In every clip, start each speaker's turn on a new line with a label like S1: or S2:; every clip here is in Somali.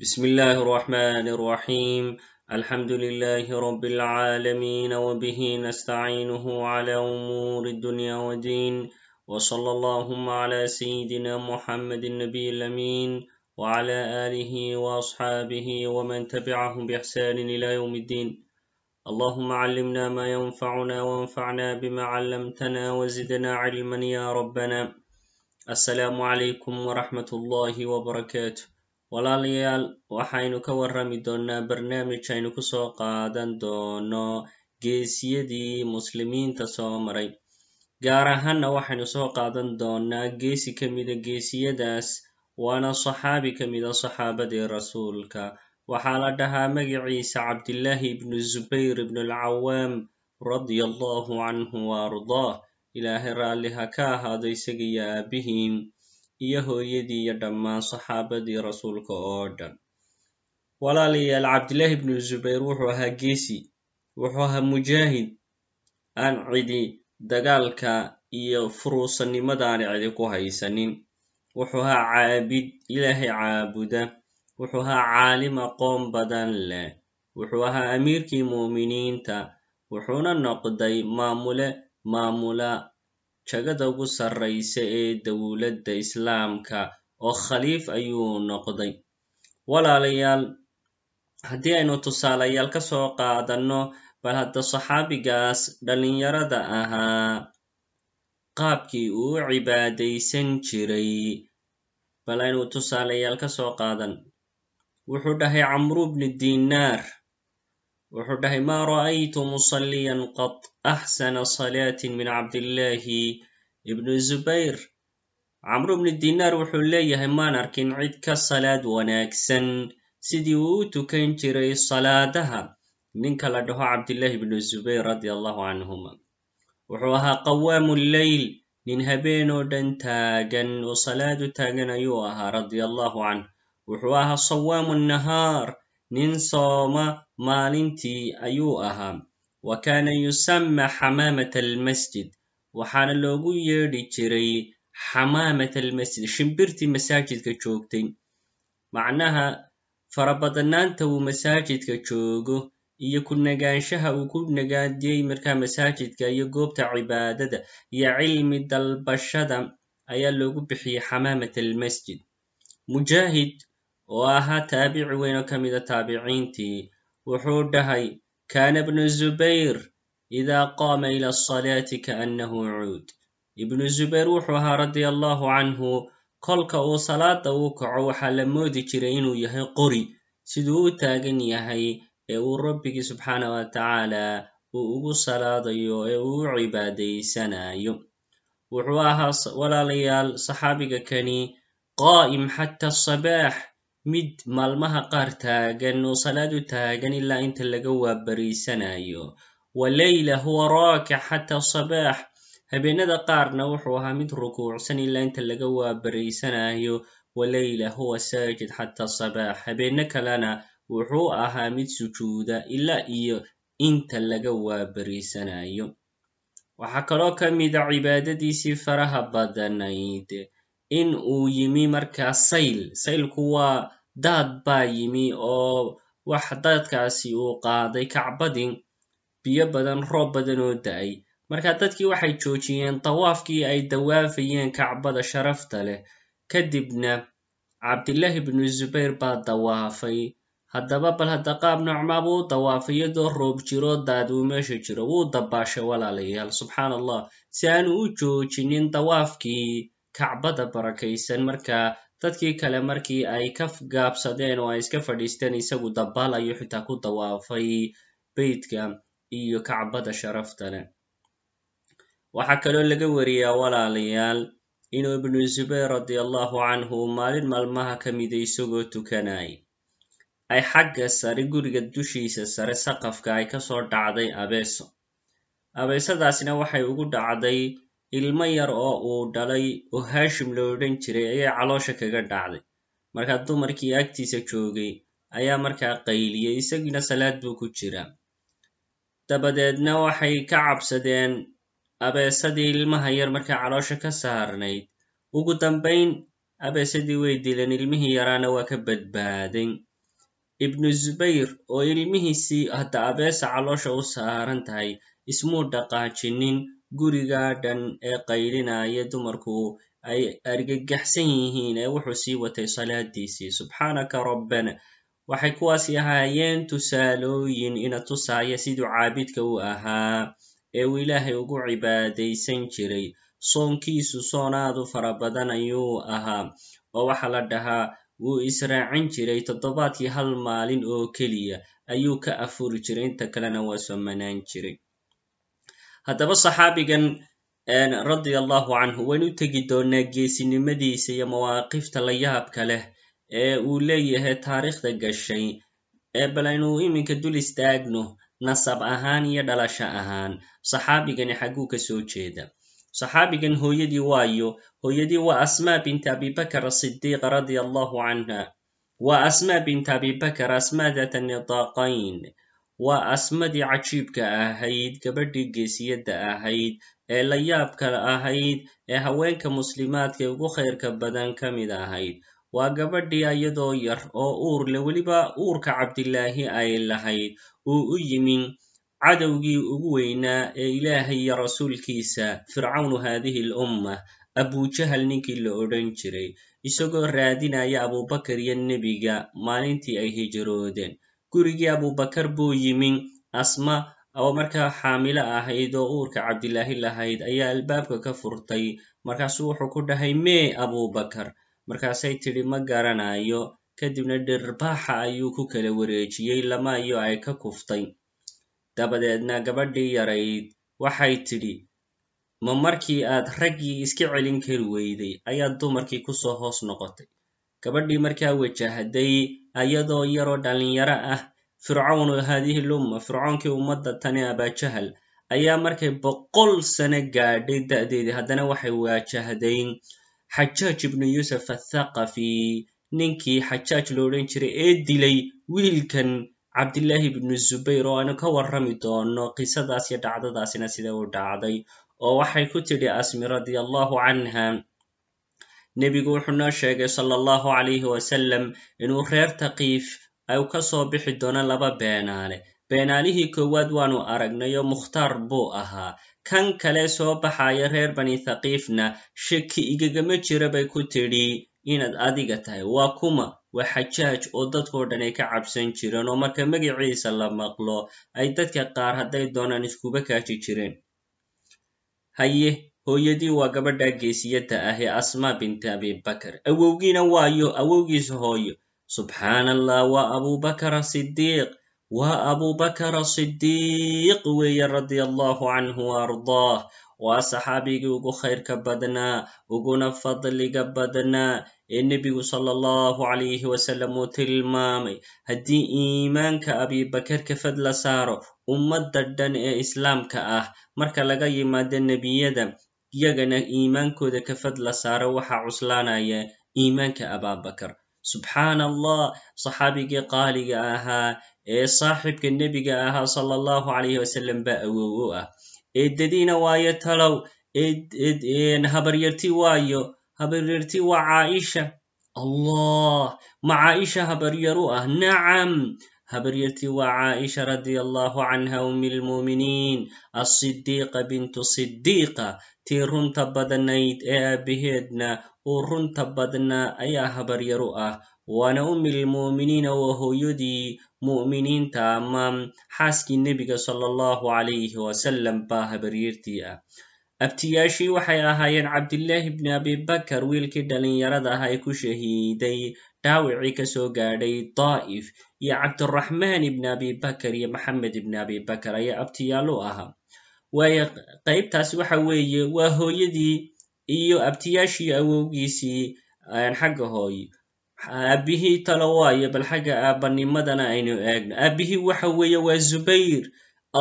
S1: بسم الله الرحمن الرحيم الحمد لله رب العالمين وبه نستعينه على أمور الدنيا والدين وصلى اللهم على سيدنا محمد النبي الأمين وعلى آله وأصحابه ومن تبعهم بإحسان إلى يوم الدين اللهم علمنا ما ينفعنا وانفعنا بما علمتنا وزدنا علما يا ربنا السلام عليكم ورحمة الله وبركاته walaalayaal waxaynu ka warrami doonnaa barnaamij aynu ku soo qaadan doono geesiyadii muslimiinta soo maray. Gaar ahaanna waxaynu soo qaadan doonnaa geesi ka mida geesiyadaas waana saxaabi ka mida saxaabadii rasuulka. Waxaa la dhahaa magaciisa cabdillaahi ibnu zubayr ibnu alcawaam radia allahu canhu wa ardaah. Ilaahay raalli ha ka ahaado isaga iyo iyo hooyadii iyo dhammaan saxaabadii rasuulka oo dhan. Walaalayaal cabdillaahi ibnu zubayr wuxuu ahaa geesi wuxuu ahaa mujaahid. Aan cidi dagaalka iyo furuusanimada aan cidi ku haysanin. Wuxuu ahaa caabid ilaahay caabuda. Wuxuu ahaa caalim aqoon badan leh. Wuxuu ahaa amiirkii mu'miniinta wuxuuna noqday maamule maamula jagada ugu sarraysa ee dowladda islaamka oo khaliif ayuu noqday. Walaalayaal haddii aynu tusaalayaal ka soo qaadanno bal hadda saxaabigaas dhallinyarada ahaa qaabkii uu cibaadaysan jiray. Bal aynu tusaalayaal ka soo qaadan. Wuxuu dhahay camru bni dinaar wuxuu dhahay ma ra'aytu musalliyan qad axsana salaatin min cabdillaahi ibnu zubayr? Camru bni dinaar wuxuu leeyahay maan arkin cid ka salaad wanaagsan sidii uu u tukan jiray salaadaha. Ninka la dhaho cabdillaahi ibnu zubayr radia allahu canhuma wuxuu ahaa qawaamu lleyl nin habeen oo dhan taagan oo salaadu taagan ayuu ahaa radia allahu canh wuxuu ahaa sawaamu nahaar nin sooma maalintii ayuu ahaa. Wa kaana yusamma xamaamat almasjid. Waxaana loogu yeedhi jiray xamaamat almasjid shimbirtii masaajidka joogtay. Macnaha farabadnaanta uu masaajidka joogo iyo ku nagaanshaha uu ku nagaadiyey markaa masaajidka iyo goobta cibaadada iyo cilmi dalbashada ayaa loogu bixiyey xamaamat almasjid. Mujaahid oo ahaa taabici weyn oo ka mida taabiciintii wuxuu dhahay kaana ibnu zubayr idaa qaama ila asalaati kaannahu cuud ibnu zubayr wuxuu ahaa radia allahu canhu kolka uu salaada uu kaco waxaa la moodi jiray inuu yahay qori siduu u taagan yahay ee uu rabbigii subxaana wa tacaala uu ugu salaadayo ee uu u cibaadaysanayo. Wuxuu ahaa walaalayaal saxaabiga kani qaa'im xata asabaax mid maalmaha qaar taagan oo salaad u taagan ilaa inta laga waabariisanayo. Wa leyla huwa raakic xata sabaax. Habeenada qaarna wuxuu ahaa mid rukuucsan ilaa inta laga waabariisanayo. Wa leyla huwa saajid xata sabaax. Habeene kalena wuxuu ahaa mid sujuuda ilaa iyo inta laga waabariisanayo. Waxaa kaloo ka mida cibaadadiisii faraha badanayd in uu yimi markaa sayl. Saylku waa daad baa yimi oo wax daadkaasi uu qaaday kacbadii biyo badan roob badan oo da'ay. Marka dadkii waxay joojiyeen dawaafkii ay dawaafayeen kacbada sharafta leh. Kadibna cabdillaahi ibnu zubayr baa dawaafay. Haddaba bal hadda qaab nocmaa buu dawaafay iyadoo roob jiro daad uu meesha jiro. Wuu dabaashay walaalayaal. Subxaan allah si aanu u joojinin dawaafkii kacbada barakaysan. Marka dadkii kale markii ay ka gaabsadeen oo ay iska fadhiisteen isagu dabaal ayuu xitaa ku dawaafay beytka iyo kacbada sharafta leh waxaa kaloo laga wariyaa walaalayaal inuu ibnu zubayr radia allahu canhu maalin maalmaha ka mida isagoo tukanay. Ay xagga sare guriga dushiisa sare saqafka ay ka soo dhacday abeeso. Abeesadaasna waxay ugu dhacday ilmo yar oo uu dhalay oo haashim lo odhan jiray ayay caloosha kaga dhacday. Markaa dumarkii agtiisa joogay ayaa markaa qayliyey isagiina salaad buu ku jiraa. Dabadeedna waxay ka cabsadeen abeesadii ilmaha yar markaa caloosha ka saarnayd. Ugu dambayn abeesadii way dileen ilmihii yaraana waa ka badbaaday ibnu zubayr oo ilmihiisii hadda abeesa caloosha u saaran tahay ismuu dhaqaajinin gurigaa dhan ee qaylinaya dumarku ay argagaxsan yihiin ee wuxuu sii watay salaadiisii subxaanaka rabbana. Waxay kuwaasi ahaayeen tusaalooyin ina tusaaya siduu caabidka u ahaa ee uu ilaahay ugu cibaadaysan jiray. Soonkiisu soonaadu fara badan ayuu ahaa oo waxaa la dhahaa wuu israacin jiray toddobaadkii hal maalin oo keliya. Ayuu ka afuri jiray inta kalena waa somanaan jiray haddaba saxaabigan radia allahu canhu waynu u tegi doonaa geesinimadiisa iyo mawaaqifta la yaabka leh ee uu leeyahay taariikhda gashay ee bal aynu iminka dul istaagno nasab ahaan iyo dhalasho ahaan. Saxaabigani xagguu ka soo jeeda. Saxaabigan hooyadii waayo hooyadii waa asmaa bint abibakr asidiiq radia allahu canha waa asmaa bint abibakr asmaa data nitaaqayn waa asmadii cajiibka ahayd gabadhii geesiyadda ahayd ee la yaabka ahayd ee haweenka muslimaadka ugu khayrka badan ka mid ahayd. Waa gabadhii iyadoo yar oo uur le weliba uurka cabdilaahi ay lahayd uu u yimin cadowgii ugu weynaa ee ilaahay iyo rasuulkiisa fircawnu haadihi l umma abujahal ninkii la odhan jiray isagoo raadinaya abubakar iyo nebiga maalintii ay hijiroodeen gurigii abubakar buu yimin asma oo markaa xaamilo ahayd oo uurka cabdilaahi lahayd ayaa albaabka ka furtay. Markaasuu wuxuu ku dhahay mee abubakar markaasay tidhi ma garanayo kadibna dhirbaaxa ayuu ku kala wareejiyey lamaayo ay ka kuftay. Dabadeedna gabadhii yarayd waxay tidhi ma markii aad raggii iska celin kari weyday ayaad dumarkii ku soo hoos noqotay gabadhii markaa wajahday ayadoo yaroo dhallinyaro ah fircawnu haadihi lumma fircoonkii ummadda tani abajahal ayaa markay boqol sano gaadhay da'deedii haddana waxay waajahday xajaaj ibnu yuusuf athaqafi ninkii xajaaj lo odhan jiray ee dilay wiilkan cabdillaahi ibnu zubayr oo aynu ka warrami doono qisadaas iyo dhacdadaasina sida u dhacday oo waxay ku tidhi asmi radia allahu canha nebigu wuxuu noo sheegay sala allahu calayhi wasalam inuu reer takiif ay ka soo bixi doono laba beenaale. Beenaalihii koowaad waanu aragnay oo mukhtaar buu ahaa. Kan kale soo baxaya reer bani thaqiifna shaki igagama jira bay ku tidhi inaad adiga tahay waa kuma waa xajaaj oo dadkoo dhan ay ka cabsan jireen oo marka magiciisa la maqlo ay dadka qaar hadday doonaan iskuba kaaji jireen. Haye hooyadii waa gabadha geesiyadda ah ee asmaa binti abibakar awowgiina waayo awowgiisa hooyo. Subxaan allah waa abubakar asidiiq waa abubakar asidiiq weeye radia allahu canhu waardaah waa saxaabigii ugu khayrka badnaa uguna fadliga badnaa ee nebigu sala allahu calayhi wasalam uu tilmaamay. Haddii iimaanka abibakar kafad la saaro ummadda dhan ee islaamka ah marka laga yimaado nebiyada iyagana iimaankooda kafad la saaro waxaa cuslaanaya iimaanka ababakar subxaan allah saxaabigii qaaliga ahaa ee saaxibka nebiga ahaa sala allahu calayhi wasalam baa awow u ah. Eedadiina waayo talow habaryarti waayo habaryarti waa caaisha. Allah ma caaisha habaryar u ah? Nacam habaryarti waa caaisha radia allahu canha umi lmuuminiin asidiiqa bintu sidiiqa tii runta badnayd ee aabaheedna uu runta badnaa ayaa habaryar u ah waana umilmuuminiina waa hooyadii mu'miniinta ama xaaskii nebiga sala allahu calayhi wasalam baa habaryartii ah abtiyaashii waxay ahaayeen cabdillaahi bni abibakar wiilkii dhallinyarada ah ee ku shahiiday dhaawicii ka soo gaadhay daa'if iyo cabduraxmaan ibni abibakar iyo maxamed ibni abibakar ayaa abtiyaalu ahaa waayo qaybtaasi waxa weeye waa hooyadii iyo abtiyaashii awowgiisii xagga hooye aabihii talo waayo bal xagga aabanimadana aynu eegno. Aabihii waxa weeye waa zubayr.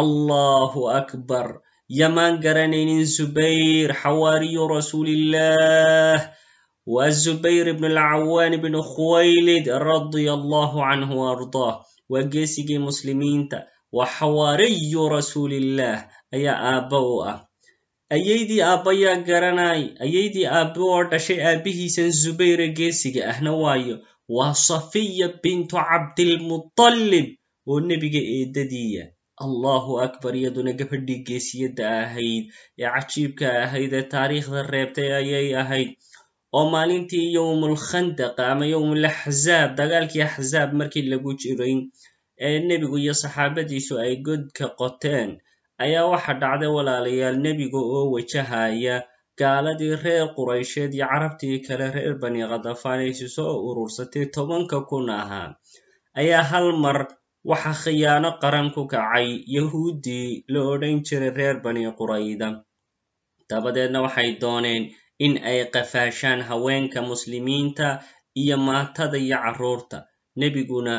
S1: Allahu akbar yamaan garanaynin zubayr xawaariyu rasuulillah waa zubayr ibn alcawaan ibn khuwaylid radia allahu canhu ardaah waa geesigii muslimiinta waa xawaariyu rasuulillah ayaa aabba u ah ayaydii aabbayaa garanay ayaydii aabbe oo dhashay aabbihiisan zubayre geesiga ahna waayo waa safiya bintu cabdilmutallib oo nebiga eedadiiya allahu akbar iyaduna gabadhii geesiyadda ahayd ee cajiibka ahayd ee taariikhda reebtay ayay ahayd. Oo maalintii yowmulkhandaq ama yowmulaxzaab dagaalkii axzaab markii lagu jiray ee nebigu iyo saxaabadiisu ay godka qoteen. Ayaa waxa dhacday walaalayaal nebiga oo wajahaya gaaladii reer quraysheed iyo carabtii kale reer bani khadafaan aysu soo urursatay tobanka kun ahaa ayaa hal mar waxa khiyaano qaran ku kacay yahuuddii la odhan jiray reer bani qurayda. Dabadeedna waxay dooneen in ay qafaashaan haweenka muslimiinta iyo maatada iyo carruurta. Nebiguna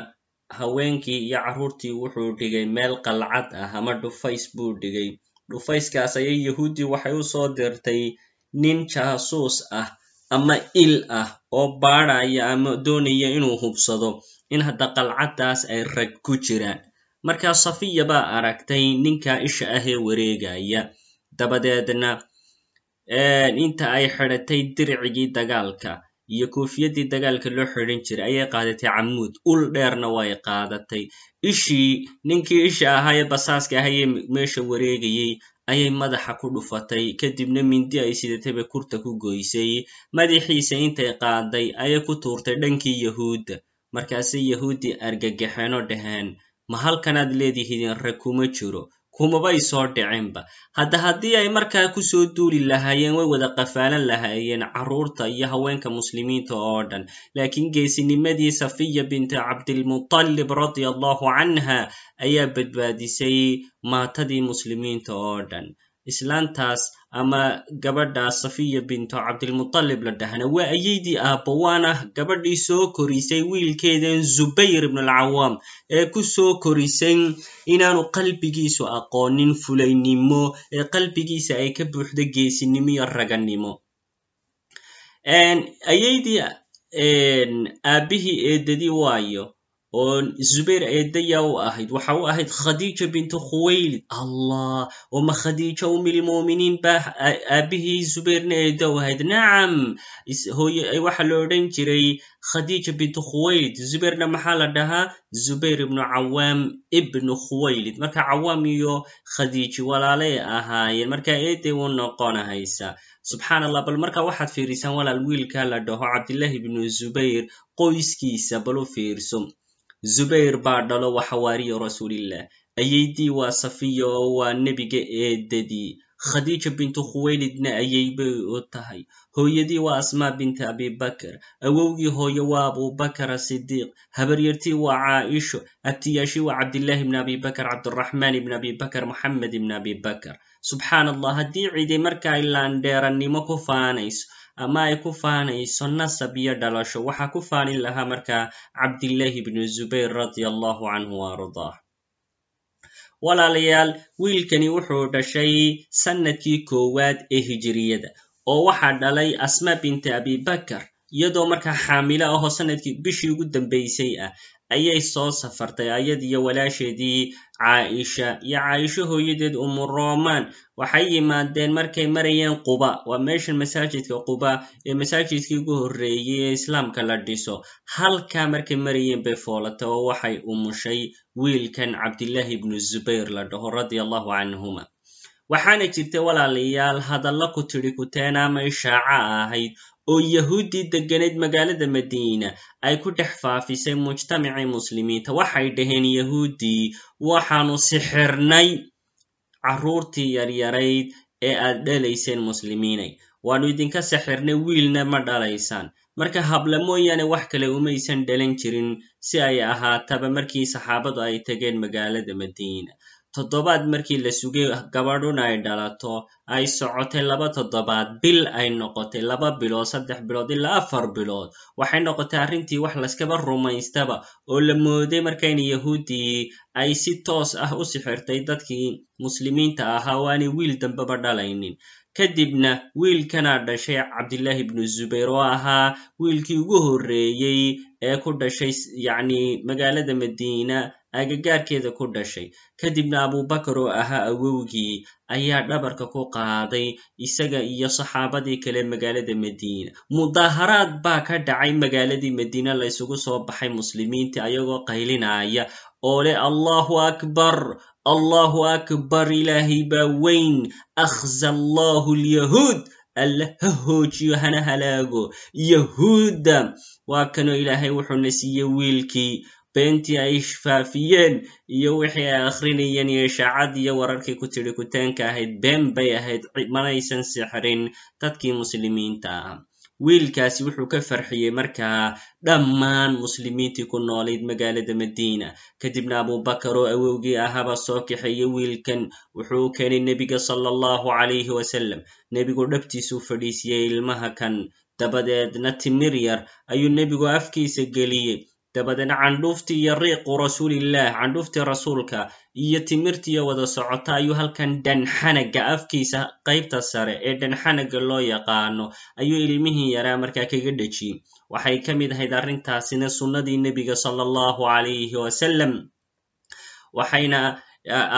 S1: haweenkii iyo carruurtii wuxuu dhigay meel qalcad ah ama dhufays buu dhigay. Dhufayskaas ayay yahuuddii waxay u soo dirtay nin jaasuus ah ama il ah oo baadhaya ama doonaya inuu hubsado in hadda qalcaddaas ay rag ku jiraan. Markaa safiya baa aragtay ninka isha ahee wareegaya dabadeedna inta ay xidhatay dircigii dagaalka iyo koofiyadii dagaalka loo xidhan jiray ayay qaadatay camuud ul dheerna way qaadatay. Ishii ninkii isha ahaa ee basaaska ahayee meesha wareegayey ayay madaxa ku dhufatay kadibna mindi ay sidatay bay kurta ku goysay madaxiisa intay qaaday ayay ku tuurtay dhankii yahuudda markaasay yahuuddii argagaxeen oo dhaheen ma halkanaad leedihiidin rag kuma jiro kumabay soo dhicinba hadda haddii ay markaa ku soo duuli lahaayeen way wada qafaalan lahaayeen carruurta iyo haweenka muslimiinta oo dhan. Laakiin geesinimadii safiya binti cabdilmutallib radia allahu canha ayaa badbaadisay maatadii muslimiinta oo dhan islaantaas ama gabadhaas safiya bintu cabdilmutallib la dhahna waa ayaydii aabbo waana gabadhii soo korisay wiilkeedan zubayr ibn alcawaam ee ku soo korisay inaanu qalbigiisu aqoonin fulaynimo ee qalbigiisa ay ka buuxdo geesinimo iyo raganimo. Ayaydii aabbihii eedadii waayo oo zubayr eedaya u ahayd waxa u ahayd khadiija bintu khuwaylid. Allah oma khadiija umilmuminiin ba aabbihii zubayrna eeda u ahayd. Nacam waxa la odhan jiray khadiija bintu khuwaylid. Zubayrna maxaa la dhahaa? Zubayr ibnu cawaam ibnu khuwaylid. Marka cawaam iyo khadiiji walaalay ahaayeen marka eeday u noqonahaysa. Subxaan allah bal marka waxaad fiirisaan walaal wiilka la dhaho cabdillahi ibnu zubayr qoyskiisa bal u fiirso zubayr baa dhalo waa xawaariyo rasuulillah. Ayaydii waa safiya oo waa nebiga eedadii khadiija bintu khuwaylidna ayaybay u tahay. Hooyadii waa asmaa binti abibakar awowgii hooye waa abubakar asidiiq habaryartii waa caaisho. Abtiyaashii waa cabdillahi ibn abibakar cabdiraxmaan ibn abibakar moxamed ibn abibakar subxaan allah haddii cidi marka ay laandheerannimo ku faanayso ama ay ku faanayso nasab iyo dhalasho waxaa ku faanin lahaa markaa cabdillahi ibnu zubayr radia allahu canhu waardaah walaalayaal wiilkani wuxuu dhashay sannadkii koowaad ee hijiriyada oo waxaa dhalay asma binti abibakar iyadoo markaa xaamilo ahoo sannadkii bishii ugu dambaysay ah ayay soo safartay ayadiyo walaasheedii caaisha. Iyo caaisho hooyadeed umuromaan waxay yimaadeen markay marayeen quba. Waa meeshan masaajidka quba ee masaajidkii ugu horreeyey ee islaamka la dhiso. Halkaa markay marayeen bay foolatay oo waxay umushay wiilkan cabdillahi ibnu zubayr la dhaho radia allahu canhuma waxaana jirtay walaalayaal hadalla ku tidhi kuteena ama ishaaca ahayd oo yahuuddii degganayd magaalada madiina ay ku dhex faafisay mujtamacii muslimiinta. Waxay dhaheen yahuuddii waxaanu sixirnay carruurtii yaryarayd ee aad dhalayseen muslimiinay. Waannu idinka sixirnay wiilna ma dhalaysaan. Marka habla mooyaane wax kale umaysan dhalan jirin si ay ahaataba markii saxaabadu ay tageen magaalada madiina toddobaad markii la sugay gabadhuna ay dhalato ay socotay laba toddobaad bil ay noqotay laba bilood saddex bilood ilaa afar bilood. Waxay noqotay arrintii wax layskaba rumaystaba oo la mooday markayna yahuuddii ay si toos ah u sixirtay dadkii muslimiinta ahaa oo aanay wiil dambeba dhalaynin. Kadibna wiilkanaa dhashay cabdillahi ibnu zubayr oo ahaa wiilkii ugu horreeyey ee ku dhashay yacni magaalada madiina agagaarkeeda ku dhashay. Kadibna abubakar oo ahaa awowgii ayaa dhabarka ku qaaday isaga iyo saxaabadii kale magaalada madiina. Mudaaharaad baa ka dhacay magaaladii madiina la ysugu soo baxay muslimiinta ayagoo qaylinaya oo leh allahu akbar! Allahu akbar ilaahay baa weyn! Akhza allahu lyahuud alla ha hoojiyo hana halaago! Yahuudda! Waa kanoo ilaahay wuxuuna siiyey wiilkii beentii ay faafiyeen iyo wixii ay akhrinayeen iyo ishaacad iyo wararkii ku tidhi kutaanka ahayd been bay ahayd manaysan sixrin dadkii muslimiinta. Ah wiilkaasi wuxuu ka farxiyey markaa dhammaan muslimiintii ku noolayd magaalada madiina. Kadibna abubakar oo awowgii ahaaba soo kaxeeyey wiilkan wuxuu keenay nebiga sala allahu calayhi wasalam nebigu dhabtiisuu fadhiisiyey ilmaha kan dabadeedna timir yar ayuu nebigu afkiisa geliyey dabadeedna candhuuftii iyo riiqu rasuulillaah candhuuftii rasuulka iyo timirtiiyo wada socota ayuu halkan dhanxanaga afkiisa qaybta sare ee dhanxanaga loo yaqaano ayuu ilmihii yaraa markaa kaga dhejiyey waxay ka mid ahayd arrintaasina sunnadii nebiga sala allahu calayhi wasalam waxayna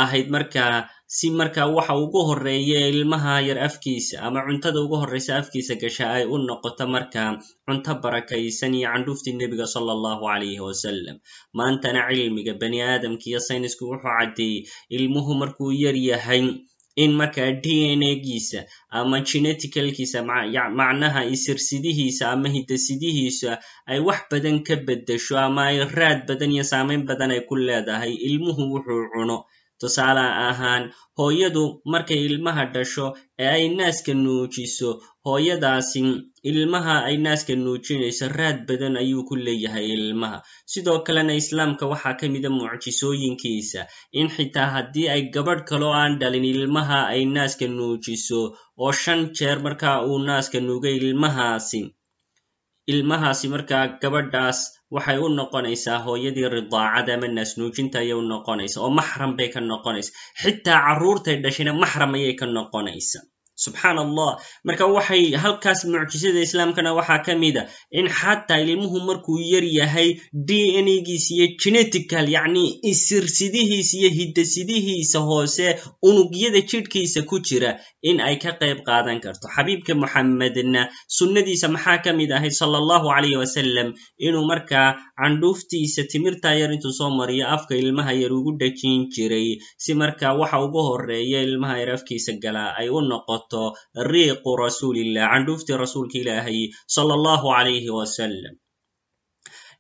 S1: ahayd markaa si markaa waxa ugu horreeya ee ilmaha yar afkiisa ama cuntada ugu horreysa afkiisa gasha ay u noqoto markaa cunto barakaysan iyo candhuuftii nebiga sala allahu calayhi wasalam maantana cilmiga bani aadamka iyo saynisku wuxuu caddeeyey ilmuhu markuu yar yahay in markaa d n a giisa ama geneticalkiisa macnaha isirsidihiisa ama hidasidihiisa ay wax badan ka beddesho ama ay raad badan iyo saameyn badan ay ku leedahay ilmuhu wuxuu cuno tusaale ahaan hooyadu markay ilmaha dhasho ee ay naaska nuujiso hooyadaasi ilmaha ay naaska nuujinayso raad badan ayuu ku leeyahay ilmaha. Sidoo kalena islaamka waxaa ka mida mucjisooyinkiisa in xitaa haddii ay gabadh kaloo aan dhalin ilmaha ay naaska nuujiso oo shan jeer markaa uu naaska nuugay ilmahaasi ilmahaasi markaa gabadhaas waxay u noqonaysaa hooyadii ridaacada ama naasnuujinta ayay u noqonaysa oo maxram bay ka noqonaysa xitaa carruurtay dhashayna maxram ayay ka noqonaysa subxaan allah marka waxay halkaas mucjisada islaamkana waxaa ka mida in xataa ilmuhu markuu yar yahay d n giisa iyo genetical yacni isirsidihiisa iyo hidasidihiisa hoose unugyada jidhkiisa ku jira in ay ka qayb qaadan karto. Xabiibka muxamedna sunnadiisa maxaa ka mid ahayd sala allahu calayh wasalam inuu markaa candhuuftiisa timirtaa yar intuu soo mariyo afka ilmaha yar ugu dhejin jiray si markaa waxa ugu horreeya ilmaha yar afkiisa galaa ay u noqoto riiqu rasuulillah candhuuftii rasuulka ilaahay sala allahu calayhi wasalam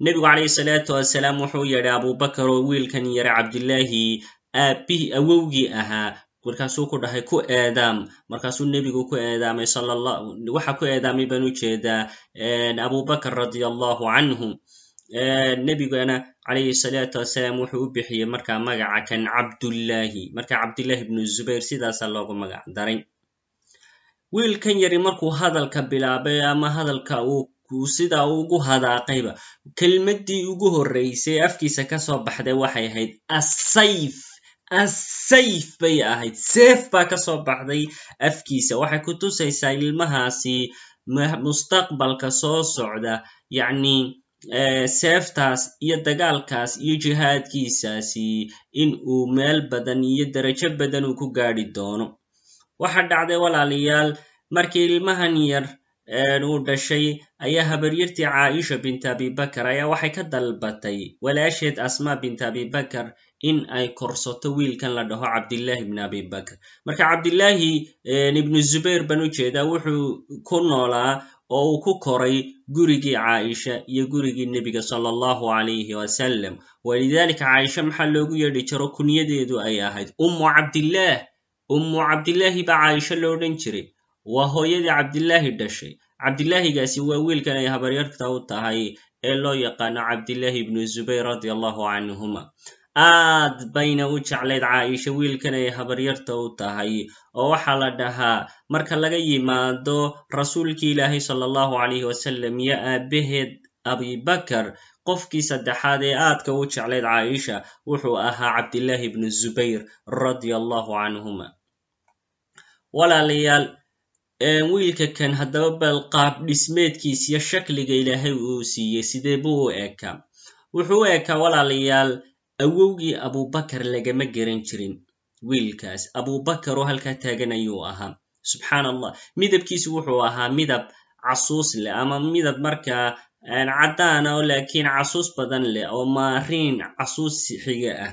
S1: nebigu calayhi salaatu wasalaam wuxuu yidhi abubakar oo wiilkan yare cabdillaahi aabbihi awowgii ahaa markaasuu ku dhahay ku eedaam markaasuu nebigu ku eedaamay waxa ku eedaamay baan u jeedaa abubakar radia allahu canhu nebigana calayhi salaatu wasalaam wuxuu u bixiyey markaa magaca kan cabdullaahi marka cabdillahi ibnu zubayr sidaasaa loogu magac daray wiilkan yari markuu hadalka bilaabay ama hadalka uu sidaa ugu hadaaqayba kelmaddii ugu horreysay afkiisa ka soo baxday waxay ahayd asayf asayf bay ahayd. Seef baa ka soo baxday afkiisa. Waxay ku tusaysaa ilmahaasi mustaqbalka soo socda yacni seeftaas iyo dagaalkaas iyo jihaadkiisaasi in uu meel badan iyo darajo badan uu ku gaadhi doono waxaa dhacday walaalayaal markii ilmahan yar uu dhashay ayaa habaryartii caaisha bint abibakar ayaa waxay ka dalbatay walaasheed asmaa bint abibakar in ay korsato wiilkan la dhaho cabdillahi ibn abibakar marka cabdillaahi ibnu zubayr baan u jeedaa wuxuu ku noolaa oo uu ku koray gurigii caaisha iyo gurigii nebiga sala allahu calayhi wasalam walidaalika caaisha maxaa loogu yeedhi jiro kunyadeedu ay ahayd. Ummu cabdillaah ummu cabdillaahi baa caaisho lo odhan jiray. Waa hooyadii cabdillaahi dhashay. Cabdillaahigaasi waa wiilkan ay habaryarta u tahay ee loo yaqaano cabdillaahi ibnu zubayr radia allahu canhuma aad bayna u jeclayd caaisha wiilkan ay habaryarta u tahay oo waxaa la dhahaa marka laga yimaado rasuulkii ilaahay sala allahu calayhi wasalam iyo aabaheed abibakar qofkii saddexaad ee aadka u jeclayd caaisha wuxuu ahaa cabdillaahi ibnu zubayr radia allahu canhuma walaalayaal wiilka kan haddaba bal qaab dhismeedkiis iyo shakliga ilaahay uu siiyey sidee buu u ekaa wuxuu u ekaa walaalayaal awowgii abubakar lagama geran jirin. Wiilkaas abubakar oo halkaa taagan ayuu ahaa. Subxaan allah midabkiisu wuxuu ahaa midab casuus leh ama midab markaa caddaana oo laakiin casuus badan leh oo maariin casuus xiga ah.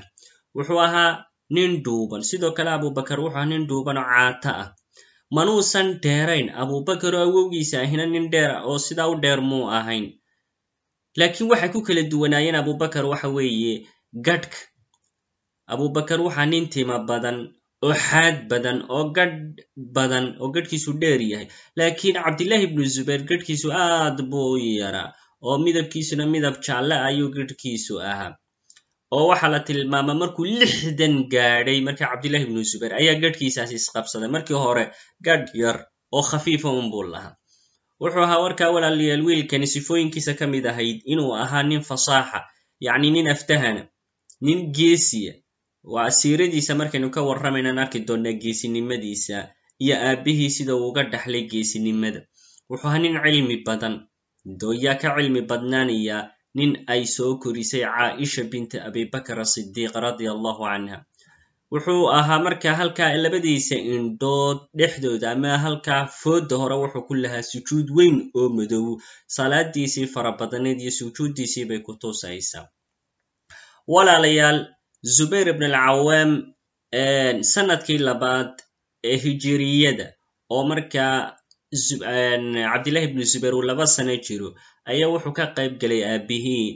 S1: Wuxuu ahaa nin dhuuban sidoo kale abubakar wuxuu ahaa nin dhuuban oo caata ah. Manuusan dheerayn abubakar oo awowgiisa ahina nin dheer oo sidaa u dheer muu ahayn. Laakiin waxay ku kala duwanaayeen abubakar waxa weeye gadhka. Abubakar waxaa nin tima badan oo xaad badan oo gadh badan oo gadhkiisu dheer yahay. Laakiin cabdillahi ibnu zubayr gadhkiisu aad buu u yaraa oo midabkiisuna midab jaalle ayuu gadhkiisu ahaa. oo waxaa la tilmaamaa markuu lixdan gaadhay markii cabdillahi ibnu zubayr ayaa gadhkiisaasi isqabsaday. Markii hore gadh yar oo khafiifa unbuu lahaa. Wuxuu ahaa warkaa walaalayaal wiilkani sifooyinkiisa ka mid ahayd inuu ahaa nin fasaaxa yacni nin aftahana nin geesiya. Waa siiradiisa markaynu ka warramaynaan arki doonnaa geesinimadiisa iyo aabbihii sida uu uga dhaxlay geesinimada. Wuxuu ahaa nin cilmi badan dooyaa ka cilmi badnaanaya nin ay soo korisay caaisha binti abibakr asidiiq radia allahu canha wuxuu ahaa markaa halkaa labadiisa indhood dhexdooda ama halkaa fooda hore wuxuu ku lahaa sujuud weyn oo madow. Salaadiisii farabadneed iyo sujuuddiisii bay ku tusaysaa walaalayaal zubayr ibn alcawaam sannadkii labaad ee hijiriyada oo markaa cabdillahi ibnu zubayr uu laba sano jiro ayaa wuxuu ka qayb galay aabihii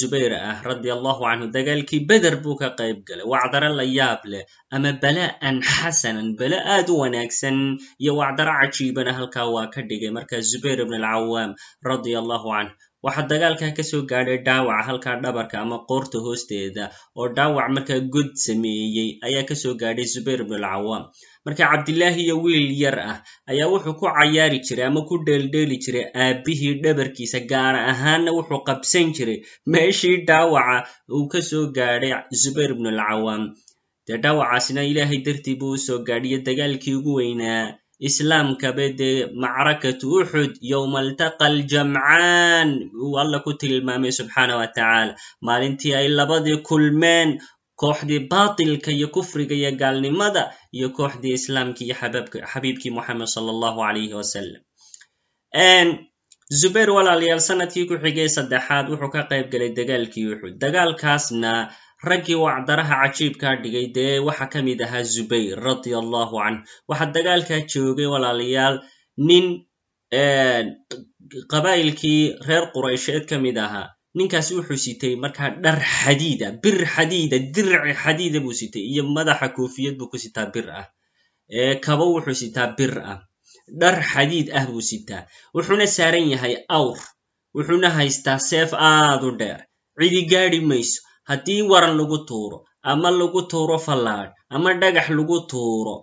S1: zubayr ah radia allahu canhu dagaalkii beder buu ka qayb galay. Wacdaro la yaab leh ama bala'an xasanan bala aad u wanaagsan iyo wacdaro cajiibana halkaa waa ka dhigay. Markaa zubayr ibn alcawaam radia allahu canh waxaa dagaalkaa ka soo gaadhay dhaawaca halkaa dhabarka ama qoorta hoosteeda oo dhaawac markaa god sameeyey ayaa ka soo gaadhay zubayr ibn alcawaam marka cabdillaahi iyo wiil yar ah ayaa wuxuu ku cayaari jiray ama ku dheeldheeli jiray aabbihii dhabarkiisa gaar ahaanna wuxuu qabsan jiray meeshii dhaawaca uu ka soo gaadhay zubayr ibn alcawaam dee dhaawacaasina ilaahay dartii buu u soo gaadhiyo dagaalkii ugu weynaa islaamkabe dee macrakatu uxud yowma altaqa aljamcaan uu alla ku tilmaamay subxaana wa tacaala maalintii ay labadii kulmeen kooxdii baatilka iyo kufriga iyo gaalnimada iyo kooxdii islaamka iyo xabiibkii moxamed sala allahu alayhi wasalam zubayr walaalayaal sannadkii ku xigay saddexaad wuxuu ka qayb galay dagaalkii uxud dagaalkaasna raggii wacdaraha cajiibkaa dhigay dee waxa ka mid ahaa zubayr radia allahu canh waxaa dagaalkaa joogay walaalayaal nin qabaa'ilkii reer quraysheed ka mid ahaa ninkaasi wuxuu sitay markaa dhar xadiida bir xadiida dirci xadiida buu sitay iyo madaxa koofiyad buu ku sitaa bir ah. Kabo wuxuu sitaa bir ah. Dhar xadiid ah buu sitaa wuxuuna saaran yahay awr. Wuxuuna haystaa seef aad u dheer. Cidi gaadhi mayso. Haddii waran lagu tuuro ama lagu tuuro fallaadh ama dhagax lagu tuuro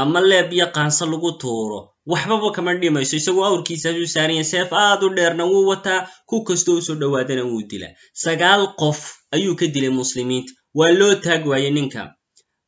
S1: ama leeb iyo qaanso lagu tuuro waxbaba kama dhimayso isagoo awrkiisaasuu saaranya seef aad u dheerna wuu wataa ku kastoo u soo dhowaadana wuu dilaa sagaal qof ayuu ka dilay muslimiinta. Waa loo taag waayey ninka.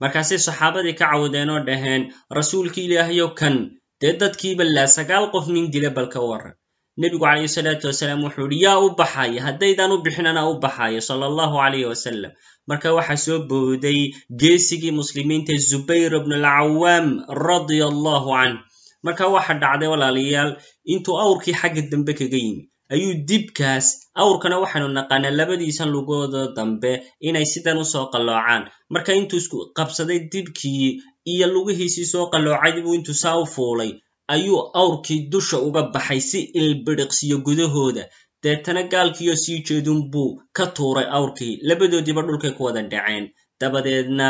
S1: Markaasay saxaabadii ka cawdeen oo dhaheen rasuulki ilaahayo kan dee dadkiiba laa sagaal qof nin dila bal ka waran nebigu calayhi salaatu wasalaam wuxuu ihi yaa u baxaya haddaydaan u bixin anaa u baxayo sala allahu calayhi wasalam marka waxaa soo booday geesigii muslimiinta zubayr ibn alcawaam radia allahu canh marka waxa dhacday walaalayaal intuu awrkii xagga dambe kaga yimi ayuu dibkaas awrkana waxaynu naqaanaa labadiisan lugooda dambe inay sidan u soo qalloocaan marka intuu isku qabsaday dibkii iyo lugihiisii soo qalloocay buu intuu saa u fuulay ayuu awrkii dusha uga baxay si ilbiriqsiyo gudahooda. Deetana gaalkiiyo sii jeedun buu ka tuuray awrkii labadoodiiba dhulkay ku wada dhaceen. Dabadeedna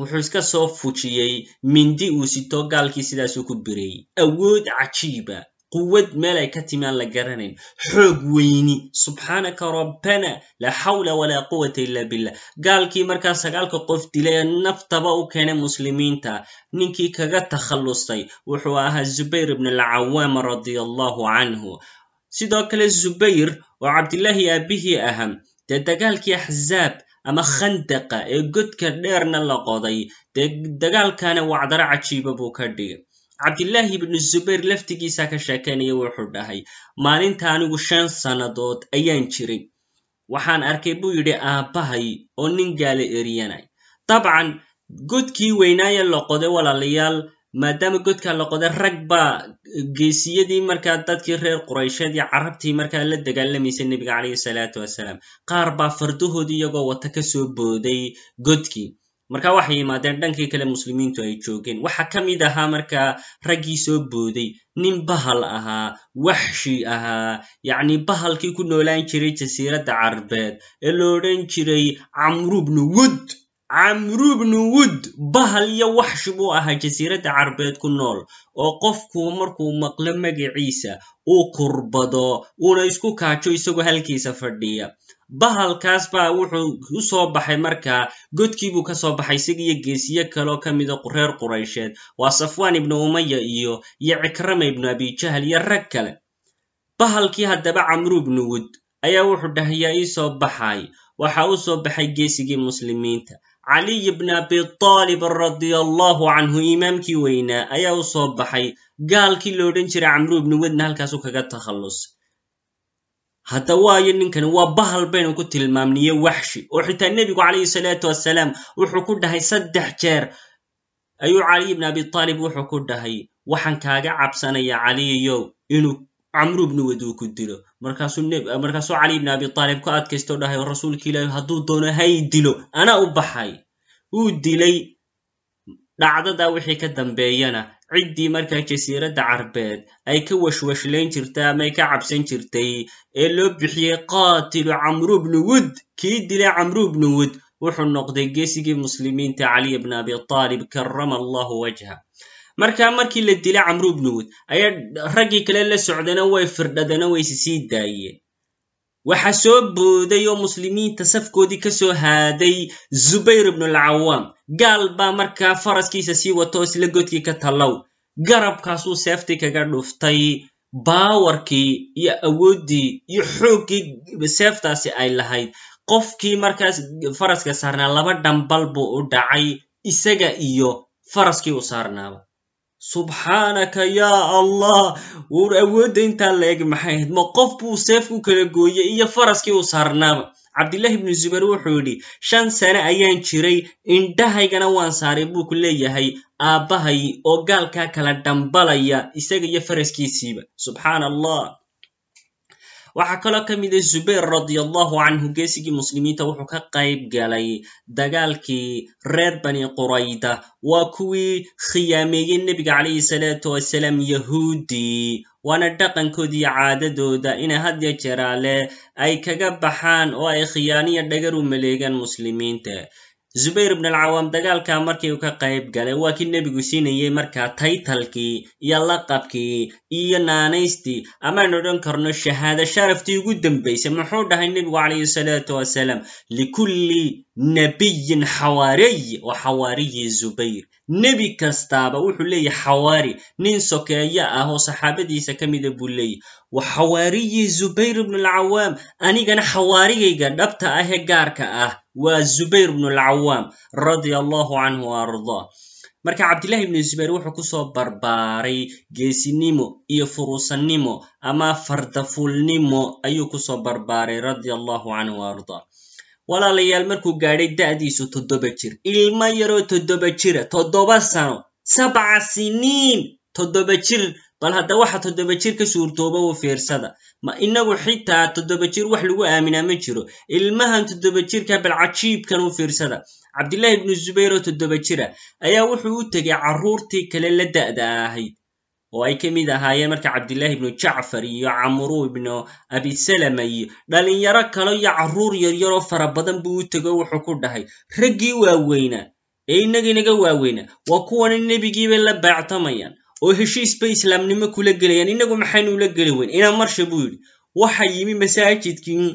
S1: wuxuu iska soo fujiyey mindi uu sito gaalkii sidaasuu ku bireeyey awood cajiiba quwad meel ay ka timi aan la garanayn. Xoog weyni. Subxaanaka rabbana laa xawla walaa quwata ila billah. Gaalkii markaa sagaalka qof dilay ee naftaba u keenay muslimiinta ninkii kaga takhallustay wuxuu ahaa zubayr ibn alcawaam radia allahu canhu sidoo kale zubayr oo cabdillaahi aabihii ahaa dee dagaalkii axzaab ama khandaqa ee godka dheerna la qoday. Dagaalkana wacdaro cajiiba buu ka dhigay. Cabdillaahi ibnu zubayr laftigiisa ka sheekaynaya wuxuu dhahay maalinta anigu shan sannadood ayaan jiray. Waxaan arkay buu yidhi aabbahay oo nin gaala eriyanay. Dabcan godkii weynaaye la qoday walaalayaal maadaama godkaa la qoday rag baa geesiyadii markaa dadkii reer quraysheed iyo carabtii markaa la dagaalamaysa nebiga calayhi salaatu wasalaam. Qaar baa fardahoodii iyagoo wata ka soo booday godkii. Marka waxay yimaadeen dhankii kale muslimiintu ay joogeen. Waxa ka mid ahaa markaa raggii soo booday. Nin bahal ahaa waxshi ahaa yacni bahalkii ku noolaan jiray jasiiradda carbeed ee lo odhan jiray camru bnu wud camru bnu wud bahal iyo waxshi buu ahaa jasiiradda carbeed ku nool oo qofku markuu maqlo magaciisa uu kurbado uuna isku kaajo isagoo halkiisa fadhiya. Bahalkaas baa wuxuu u soo baxay markaa godkii buu ka soo baxay isagiiyo geesiye kaloo ka mida reer quraysheed waa safwaan ibnu umaya iyo iyo cikrama ibnu abijahal iyo rag kale. Bahalkii haddaba camru ibnu wud ayaa wuxuu dhahay yaa ii soo baxay waxa u soo baxay geesigii muslimiinta caliy bn abi aalib radia allahu canhu imaamkii weynaa ayaa u soo baxay. Gaalkii lo odhan jiray camru ibnu wedna halkaasu kaga takhallus hadda waayo ninkani waa bahal baynu ku tilmaamniye waxshi oo xitaa nebigu calayhi salaatu wassalaam wuxuu ku dhahay saddex jeer. Ayuu caliy bn abi aalib wuxuu ku dhahay waxaan kaaga cabsanaya caliyow inuu camru bnu wed uu ku dilo. Markaasuu cali bn abi aalib ka adkaysto dhahay rasuulka ilaahi hadduu doono hay dilo anaa u baxay. Wuu dilay dhacdadaa wixii ka dambeeyana. Ciddii markaa jasiiradda carbeed ay ka washwashlayn jirtay ama ay ka cabsan jirtay ee loo bixiyey qaatilu camru bnu wud kii dilay camru bnu wud wuxuu noqday geesigii muslimiinta caliy bn abi aalib karama allahu wajha markaa markii la dilay camru bnu wud ayaa raggii kale la socdana way firdhadana wayse sii daayeen waxa soo booday oo muslimiinta safkoodii ka soo haaday zubayr ibnulcawaam gaal baa markaa faraskiisa sii wato isla godkii ka tallow garabkaasuu seeftii kaga dhuftay baawarkii iyo awooddii iyo xooggii seeftaasi ay lahayd. Qofkii markaas faraska saarnaa laba dhambal buu u dhacay isaga iyo faraskii u saarnaaba subxaanaka yaa allah. Wuur awoodda intaa la eg maxay ahayd. Ma qof buu seef u kala gooyey iyo faraskii u saarnaaba. Cabdillahi ibnu zubayr wuxuu yidhi shan sane ayaan jiray indhahaygana waan saaray buu ku leeyahay aabbahay oo gaalkaa kala dhambalaya isaga iyo faraskiisiiba. Subxaana allah waxaa kaloo ka mid ah zubayr radia allahu canhu geesigii muslimiinta wuxuu ka qayb galay dagaalkii reer bani qurayda. Waa kuwii khiyaameeyey nebiga calayhi salaatu wasalaam yahuudii waana dhaqankoodii caadadooda. Inay had ya jeraale ay kaga baxaan oo ay khiyaaniya dhagar u maleegaan muslimiinta zubayr ibn alcawaam dagaalkaa markii uu ka qayb galay waa kii nebigu siinayey markaa taytalkii iyo laqabkii iyo naanaystii. Amaan odhan karno shahaado sharaftii ugu dambaysay. Muxuu dhahay nebigu calayhi salaatu wasalaam? Likulli nabiyin xawaariy wa xawaariyi zubayr. Nebi kastaaba wuxuu leeyahy xawaari nin sokeeyo ah oo saxaabadiisa ka mida buu leeyahy wa xawaariyi zubayr ibnu alcawaam anigana xawaarigayga dhabta ah ee gaarka ah waa zubayr ibnu alcawaam radia allahu canhu ardaa marka cabdillahi ibnu zubayr wuxuu ku soo barbaaray geesinimo iyo furusannimo ama fardafuulnimo ayuu ku soo barbaaray radia allahu canhu ardaa walaalayaal markuu gaadhay da'diisu toddoba jir ilmo yaroo toddoba jira toddoba sano sabca siniin toddoba jir bal hadda waxa toddoba jir ka suurtooba u fiirsada. Ma inagu xitaa toddoba jir wax lagu aaminaa ma jiro. Ilmahan toddoba jirka bal cajiibkan u fiirsada. Cabdillahi ibnu zubayr oo toddoba jira ayaa wuxuu u tegay carruurtii kale la da'da ahayd oo ay ka mid ahaayeen marka cabdillahi ibnu jacfar iyo camru ibnu abisalama iyo dhalinyaro kale iyo carruur yaryaroo fara badan buu u tego wuxuu ku dhahay raggii waaweynaa ee inaga inaga waaweynaa waa kuwana nebigiibay la baactamayaan oo heshiis bay islaamnimo kula gelayaan inagu maxaynu ula geli weyn? Ina marsha buu yidhi. Waxa yimi masaajidkii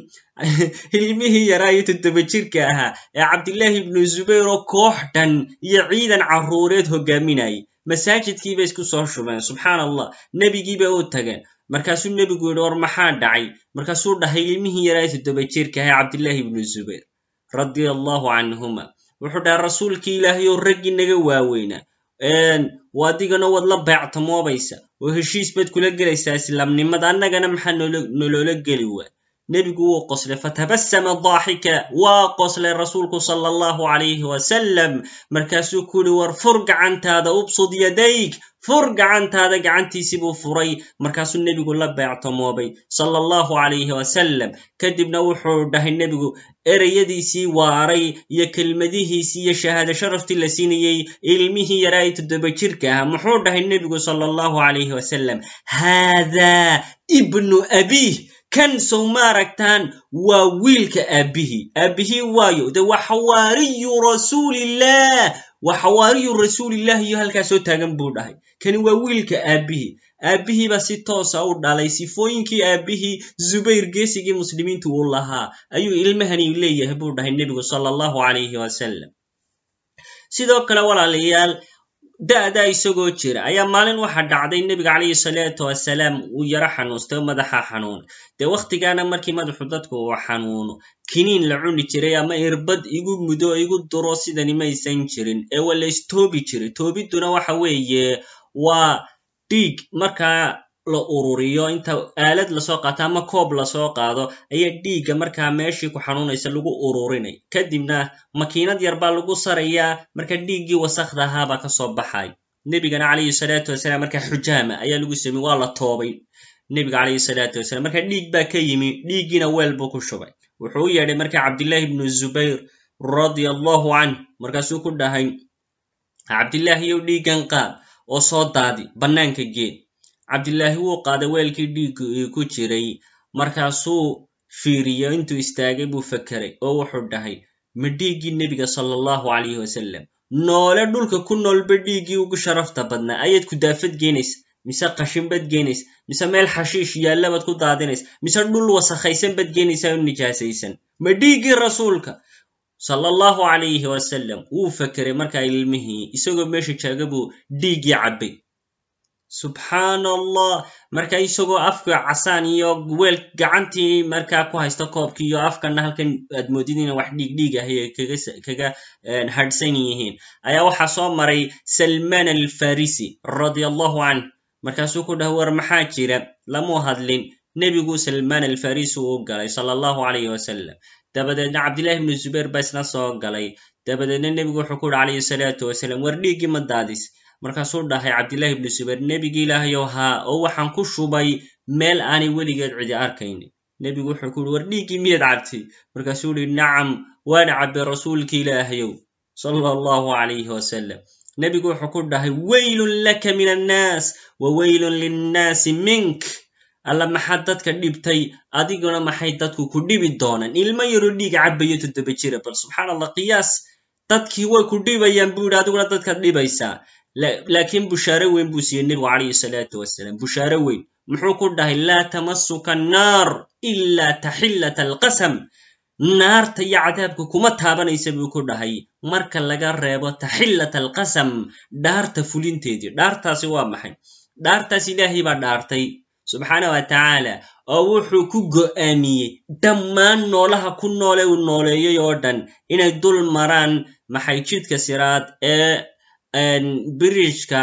S1: ilmihii yaraa iyo toddoba jirka ahaa ee cabdillaahi ibnu zubayr oo koox dhan iyo ciidan carruureed hogaaminayay masaajidkii bay isku soo shubeen subxaan allah nebigiibay u tageen. Markaasuu nebigu yidhi war maxaa dhacay? Markaasuu dhahay ilmihii yaraa ee toddoba jirka ahaa cabdillaahi ibnu zubayr. Radia allahu canhuma. Wuxuu dhahay rasuulkii ilaahay oo raggii naga waaweynaa adigana waad la beectamoobaysa oo heshiis baad kula gelaysaa islaamnimada annagana maxaa nolola geli waa nebigu wuu qoslay fatabasama daaxika waa qoslay rasuulku sala allahu calayhi wasalam markaasuu ku yidhi war fur gacantaada ubsud yadayk fur gacantaada gacantiisii buu furay. Markaasuu nebigu la beectamoobay sala allahu calayhi wasalam kadibna wuxuu dhahay nebigu ereyadiisii waaray iyo kelmadihiisii iyo shahaado sharaftii la siinayey ilmihii yaraa ee toddoba jirka ah muxuu dhahay nebigu sala allahu calayhi wasalam haadaa ibnu abiih kan sow maaragtaan waa wiilka aabbihii. Aabbihii waayo de waa xawaariyu rasuuliillah waa xawaariyu rasuulillahi iyo halkaa soo taagan buu dhahay. Kani waa wiilka aabbihii. Aabbihiiba si toosa u dhalay sifooyinkii aabbihii zubayr geesigii muslimiintu uu lahaa. Ayuu ilmahani leeyahay buu dhahay nebigu sala allahu calayhi wasalam sidoo kale walaalayaal da'daa isagoo jira. Ayaa maalin waxa dhacday nebiga calayhi salaatu wasalaam uu yaro xanuustay oo madaxa xanuun. Dee wakhtigaana markii madaxu dadku uu xanuuno kiniin la cuni jiray ama irbad igu mudo igu duro sidani maysan jirin ee waa la istoobi jiray. Toobidduna waxa weeye waa dhiig. Markaa la ururiyo inta aalad la soo qaato ama koob la soo qaado ayaa dhiigga markaa meeshii ku xanuunaysa lagu ururinay. Kadibna makiinad yar baa lagu sarayaa marka dhiiggii wasakhda ahaabaa ka soo baxay. Nebigana calayhi salaatu wasalaam markaa xujaama ayaa lagu samey waa la toobay. Nebiga calayhi salaatu wasalam marka dhiig baa ka yimi dhiiggiina weel buu ku shubay. Wuxuu u yeedhay marka cabdillaahi ibnu zubayr radia allahu canh markaasuu ku dhahay cabdillaahi yow dhiiggan qaad oo soo daadi bannaanka geed cabdillaahi wuu qaaday weelkii dhiiggu ku jiray markaasuu fiiriyo intuu istaagay buu fakeray oo wuxuu dhahay ma dhiiggii nebiga sala allahu calayhi wasalam noole dhulka ku noolba dhiiggii ugu sharafta badnaa. Ayaad ku daafad geenaysa mise qashinbad geenaysa mise meel xashiish yaallabad ku daadinaysa mise dhul wasakhaysan bad geenaysaa oo nijaasaysan. Ma dhiiggii rasuulka. Sala allahu calayhi wasalam wuu fakeray markaa ilmihii isagoo meesha jaaga buu dhiiggii cabbay subxaana allah marka isagoo afka casaan iyo weel gacantii markaa ku haysta koobkii iyo afkana halkan aad moodid ina wax dhiig dhiig ahay ay kaga hadhsan yihiin. Ayaa waxaa soo maray salmaan alfarisi radia allahu canh markaasuu ku dhahay war maxaa jira? Lamuu hadlin. Nebigu salmaan alfarisi uu galay sala allahu calayhi wasalam dabadeedna cabdillahi ibnu zubayr baa isna soo galay. Dabadeedna nebigu wuxuu ku uhi calayhi salaatu wasalam war dhiiggii ma daadis markaasuu dhahay cabdillahi ibnu zubayr nebigi ilaahayow haa oo waxaan ku shubay meel aanay weligeed cidi arkaynin. Nebigu wuxuu ku uhi war dhiiggii miyaad cabtay? Markaasuu uhi nacam waan cabbay rasuulki ilaahayow sala allahu calayhi wasalam nebigu wuxuu ku dhahay weylun laka min annaas wa weylun linnaasi mink. Alla maxaad dadka dhibtay? Adiguna maxay dadku ku dhibi doonaan? Ilmo yaroo dhiig cabbayo toddoba jira bal subxaan allah qiyaas. Dadkii way ku dhibayaan buu yidhi adiguna dadkaad dhibaysaa laakiin bushaare weyn buu siiyey nebigu calayhi salaatu wasalaam bushaare weyn muxuu ku dhahay laa tamasuka annaar ilaa taxillata alqasam naarta iyo cadaabka kuma taabanaysa buu ku dhahay marka laga reebo taxillata alqasam dhaarta fulinteedii dhaartaasi waa maxay dhaartaas ilaahay baa dhaartay subxaana wa tacaala oo wuxuu ku go'aamiyey dhammaan noolaha ku noole uu nooleeyey oo dhan inay dul maraan maxay jidka siraad ee biriijka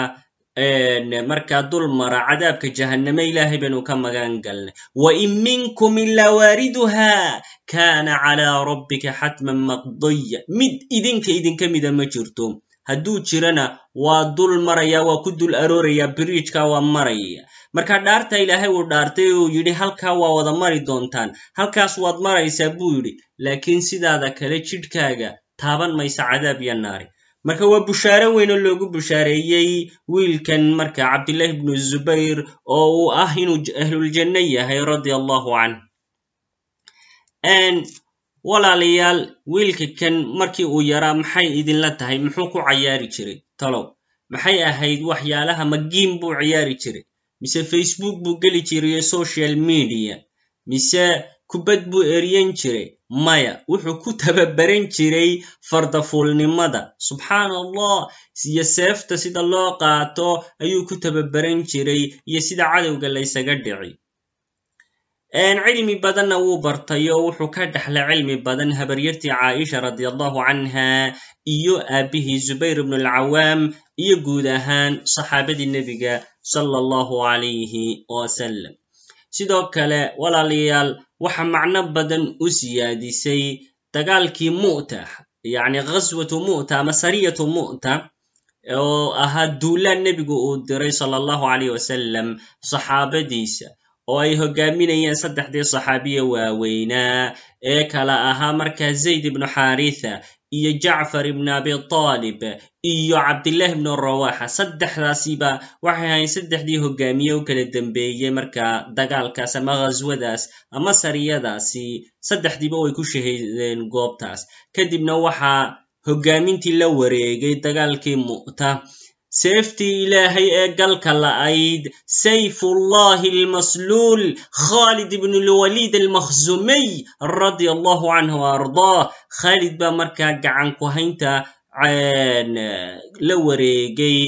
S1: markaa dul mara cadaabka jahanname ilaahay baynu ka magan galnay wa in minkum ilaa waariduha kaana calaa rabbika xatman maqdiya. Mid idinka idinka mida ma jirto. Hadduu jirana waa dul maraya waa ku dul arooraya biriijka waa maraya. Marka dhaarta ilaahay uu dhaartay uu yidhi halkaa waa wada mari doontaan. Halkaas waad maraysaa buu yidhi. Laakiin sidaada kale jidhkaaga taaban maysa cadaab iyo naari marka waa bushaare weyn oo loogu bushaareeyey wiilkan marka cabdillahi ibnu zubayr oo uu ah inuu ahluljanno yahay radia allahu canh walaalayaal wiilka kan markii uu yaraa maxay idinla tahay? Muxuu ku cayaari jiray talow maxay ahayd waxyaalaha magiim buu ciyaari jiray? Mise facebook buu geli jiray social media? Mise kubad buu eryan jiray maya wuxuu ku tababaran jiray fardafuulnimada. Subxaana allah iyo seefta sida loo qaato ayuu ku tababaran jiray iyo sida cadowga laysaga dhici. Cilmi badanna wuu bartay oo wuxuu ka dhexlay cilmi badan habaryartii caaisha radi allahu canha iyo aabbihii zubayr ibnu alcawaam iyo guud ahaan saxaabadii nebiga sala allahu calayhi wasalam sidoo kale walaalayaal waxa macno badan u siyaadisay dagaalkii mu'ta yacni ghaswatu mu'ta ama sariyatu mu'ta oo ahaa duulaan nebigu uu diray sala allahu alayh wasalam saxaabadiisa oo ay hogaaminayeen saddexdii saxaabiya waaweynaa ee kala ahaa markaa zayd ibnu xaritha iyo jacfar ibnu abi taalib iyo cabdillahi ibnu rawaxa saddexdaasiba waxay ahayn saddexdii hogaamiye u kala dembeeyey markaa dagaalkaas ama ghaswadaas ama sariyadaasi saddexdiiba way ku shahiideen goobtaas. Kadibna waxaa hogaamintii la wareegay dagaalkii mu'ta. Seeftii ilaahay ee galka la'ayd sayfullahi almasluul khalid ibnu lwaliid almakhzumiy radia allahu canhu ardaah khalid baa markaa gacan ku haynta la wareegay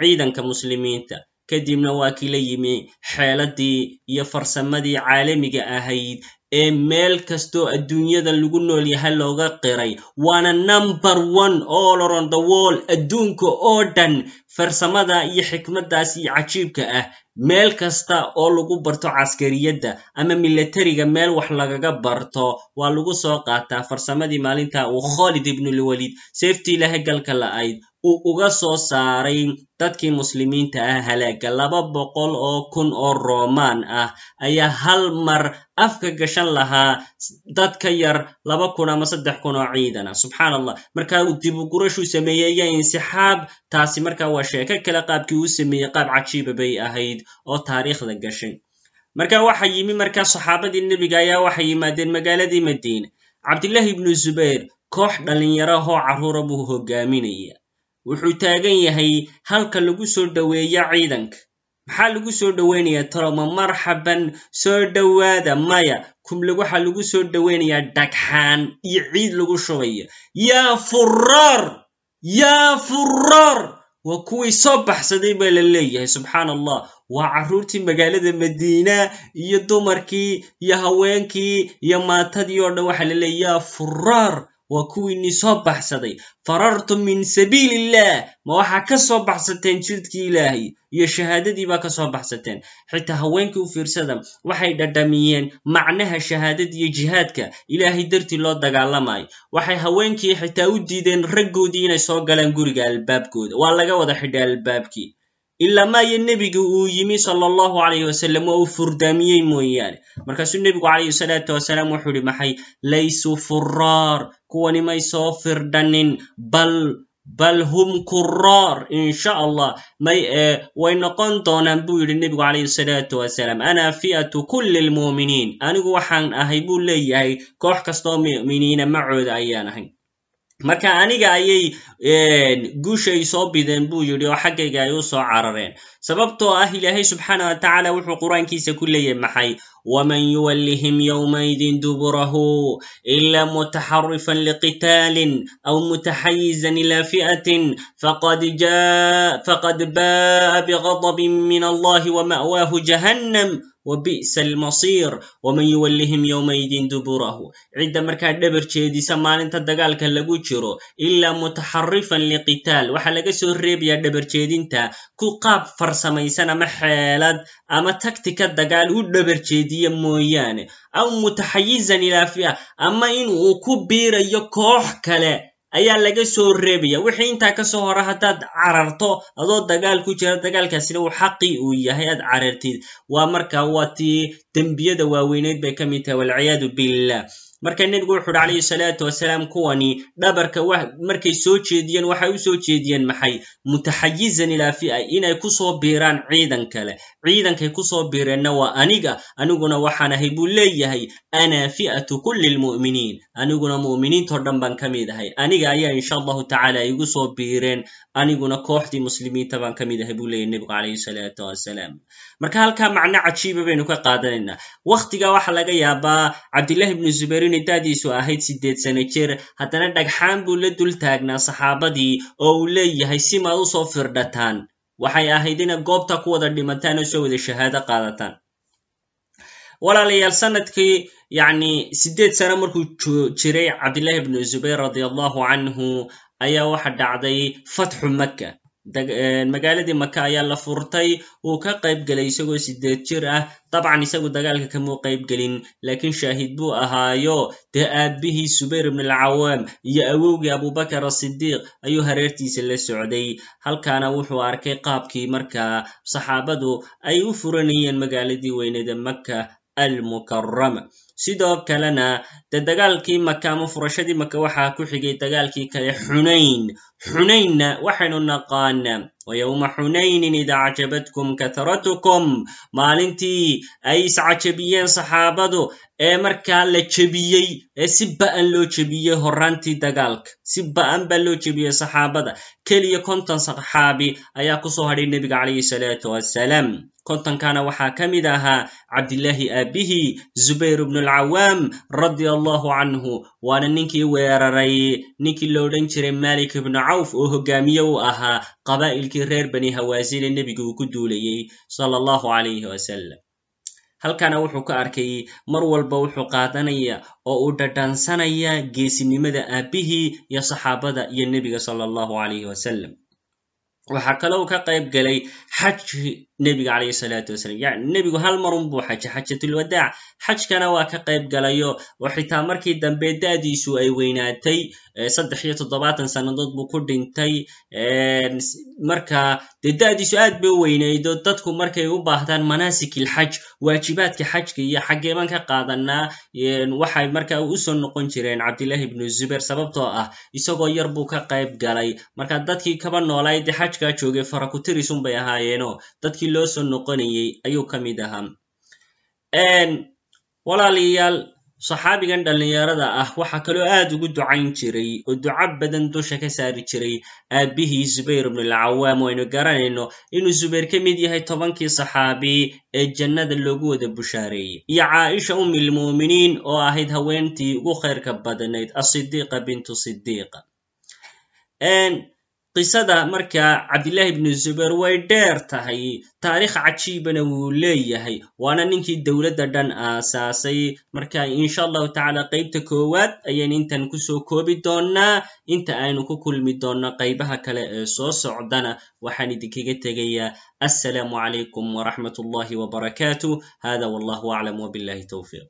S1: ciidanka muslimiinta. Kadibna waa kii la yimi xeeladii iyo farsamadii caalamiga ahayd ee meel kastoo adduunyada lagu nool yahay looga qiray. Waana number one all around the wall adduunka oo dhan farsamada iyo xikmaddaas cajiibka ah meel kasta oo lagu barto caskariyadda ama milatariga meel wax lagaga barto waa lagu soo qaataa farsamadii maalinta uu khalid ibnulwaliid seeftii ilahay galka la'ayd uu uga soo saaray dadkii muslimiinta ah. Halaaga laba boqol oo kun oo romaan ah ayaa hal mar afka gashan lahaa dad ka yar laba kun ama saddex kun oo ciidan ah subxaan allah marka dibugurashuu sameeyey iyo insixaab taasi marka waa sheeko kale qaabkii uu sameeyey qaab cajiiba bay ahayd oo taariikhda gashay. Marka waxa yimi markaa saxaabadii nebiga ayaa waxay yimaadeen magaaladii madiina cabdillahi ibnu zubayr koox dhallinyaro ahoo carruura buu hogaaminaya. Wuxuu taagan yahay halka lagu soo dhoweeya ciidanka. Maxaa lagu soo dhoweynayaa toloma marxaban soo dhowaada maya. Kumle waxaa lagu soo dhoweynayaa dhagxaan iyo ciid lagu shubayo. Yaa furaar yaa furaar waa kuwii soo baxsaday baa la leeyahay subxaan allah waa carruurtii magaalada madiina iyo dumarkii iyo haweenkii iyo maatadii oo dhan waxaa la leeyahy yaa furaar waa kuwiinii soo baxsaday? Farartum min sabiil illah ma waxaa ka soo baxsateen jidkii ilaahay iyo shahaadadii baa ka soo baxsateen. Xitaa haweenkii u fiirsada waxay dhadhamiyeen macnaha shahaadada iyo jihaadka. Ilaahay dartii loo dagaalamayo waxay haweenkii xitaa u diideen raggoodii inay soo galaan guriga albaabkooda. Waa laga wada xidhay albaabkii ilamaayo nebiga uu yimi sala allahu calayhi wasalam oo uu furdaamiyey mooyaane. Markaasuu nebigu calayhi salaatu wasalaam wuxuu ihi maxay? Laysuu furaar kuwani may soo firdhanin bal bal hum kuraar insha allah may ee way noqon doonaan buu yidhi nebigu calayhi salaatu wasalaam ana fi'atu kulli lmu'miniin. Anigu waxaan ahay buu leeyahay koox kastoo mu'miniina macooda ayaan ahay. Marka aniga ayay guusha ay soo bideen buu yidhi oo xaggayga ay u soo carareen sababtoo ah ilaahay subxaana wa tacaala wuxuu qur'aankiisa ku leeyahay maxay? waman yuwallihim yowmaydin duburahu ila mutaxarifan liqitaalin aw mutaxayizan ila fi'atin faqad ba'a bigadabin min allahi wama'waahu jahannam wabi'sa almasiir waman yuwallihim yowmaydin duburahu cidda markaa dhabar jeedisa maalinta dagaalka lagu jiro ilaa mutaxarifan liqitaal waxaa laga soo reebayaa dhabar jeedinta ku qaab farsamaysan ama xeelad ama taktika dagaal u dhabar jeediya mooyaane. Aw mutaxayizan ilaa fi'a ama in uu ku biirayo koox kale ayaa laga soo reebaya. Wixii intaa ka soo hora haddaad cararto adoo dagaal ku jira dagaalkaasina uu xaqii uu yahay aad carartid. Waa marka waa tii dembiyada waaweyneyd bay ka mid tahay walciyaadu billah marka nebigu wuxu uhi calayhi salaatu wasalaam kuwani dhabarka markay soo jeediyeen waxay u soo jeediyeen maxay? Mutaxayizan ilaa fi'a inay ku soo biiraan ciidan kale. Ciidankay ku soo biireenna waa aniga. Aniguna waxaan ahay buu leeyahay ana fi'atu kulli lmu'miniin. Aniguna mu'miniintoo dhan baan ka mid ahay. Aniga ayaa insha allahu tacaala igu soo biireen. Aniguna kooxdii muslimiinta baan ka mid ahay buu leeyahy nebigu calayhi salaatu wasalaam marka halkaa macno cajiiba baynu ka qaadanaynaa wakhtiga waxaa laga yaabaa cabdillahi ibnu zubayr inay daadiisu ahayd siddeed sano jir. Haddana dhagxaan buu la dul taagnaa saxaabadii oo uu leeyahay si maad u soo firdhataan waxay ahayd inay goobta ku wada dhimataan oo soo wada shahaado qaadataan. Walaalayaal sannadkii yacni siddeed sano markuu jiray cabdillahi ibnu zubayr radia allahu canhu ayaa waxa dhacday fatxu makka magaaladii maka ayaa la furtay. Uu ka qayb gelay isagoo sideed jir ah. Dabcan isagu dagaalka kamuu qayb gelin laakiin shaahid buu ahaayo. Dee aabbihii subayr ibn alcawaam iyo awowgii abubakar asidiiq ayuu hareertiisa la socday. Halkaana wuxuu arkay qaabkii markaa saxaabadu ay u furanayeen magaaladii weyneeda maka almukarama sidoo kalena dee dagaalkii maka ama furashadii maka waxaa ku xigay dagaalkii kale xunayn. Xunaynna waxaynu naqaanaa wayowma xunaynin ida cajabatkum kahratukum maalintii ay iscajabiyeen saxaabadu ee markaa la jebiyey ee si ba'an loo jebiyey horaantii dagaalka si ba'an baa loo jebiyey saxaabada. Keliya konton saxaabi ayaa ku soo hadhay nebiga calayhi salaatu wassalaam. Kontonkana waxaa ka mid ahaa cabdillaahi aabihii zubayr ibnu alcawaam radia allahu canhu waana ninkii weeraray ninkii lo odhan jiray malik ibnu cawf oo hogaamiye u ahaa qabaa'ilkii reer bani hawaasile nebiga uu ku duulayey sala allahu calayhi wasalam halkana wuxuu ka arkay mar walba wuxuu qaadanaya oo uu dhadhansanaya geesinimada aabbihii iyo saxaabada iyo nebiga sala allahu calayhi wasalam waxaa kaloo ka qayb galay xajki nebiga calayhi salaatu wasalam yani nebigu hal marun buu xajay xajatulwadaac xajkana waa ka qayb galayo oo xitaa markii dambe da'diisu ay weynaatay saddex iyo toddobaatan sannadood buu ku dhintay marka dee da'diisu aad bay u weynaydo dadku markay u baahdaan manasikil xaj waajibaadka xajka iyo xaggeeban ka qaadanaa waxay marka u soo noqon jireen cabdillahi ibnu zubayr sababtoo ah isagoo yar buu ka qayb galay. Marka dadkii kaba noolay xajkaa joogay farakutirisun bay ahaayeeno dadkii loo soo noqonayey ayuu ka mid ahaa. Walaalayaal saxaabigan dhallinyarada ah waxaa kaloo aad ugu ducayn jiray oo duca badan dusha ka saari jiray aabbihii zubayr ibnulcawaam waynu garanayno inuu zubayr ka mid yahay tobankii saxaabi ee jannada loogu wada bushaareeyey iyo caaisha umilmu'miniin oo ahayd haweentii ugu khayrka badnayd asidiiqa bintu sidiiqa qisada marka cabdillahi ibnu zubayr way dheer tahay taariikh cajiibana wuu leeyahay. Waana ninkii dowladda dhan aasaasay. Marka insha allahu tacaala qaybta koowaad ayaynu intan ku soo koobi doonnaa inta aynu ku kulmi doonno qaybaha kale ee soo socdana waxaan idinkaga tegayaa. Assalaamu calaykum waraxmat ullahi wbarakaatu hada wallahu aclam wbillahi towfiiq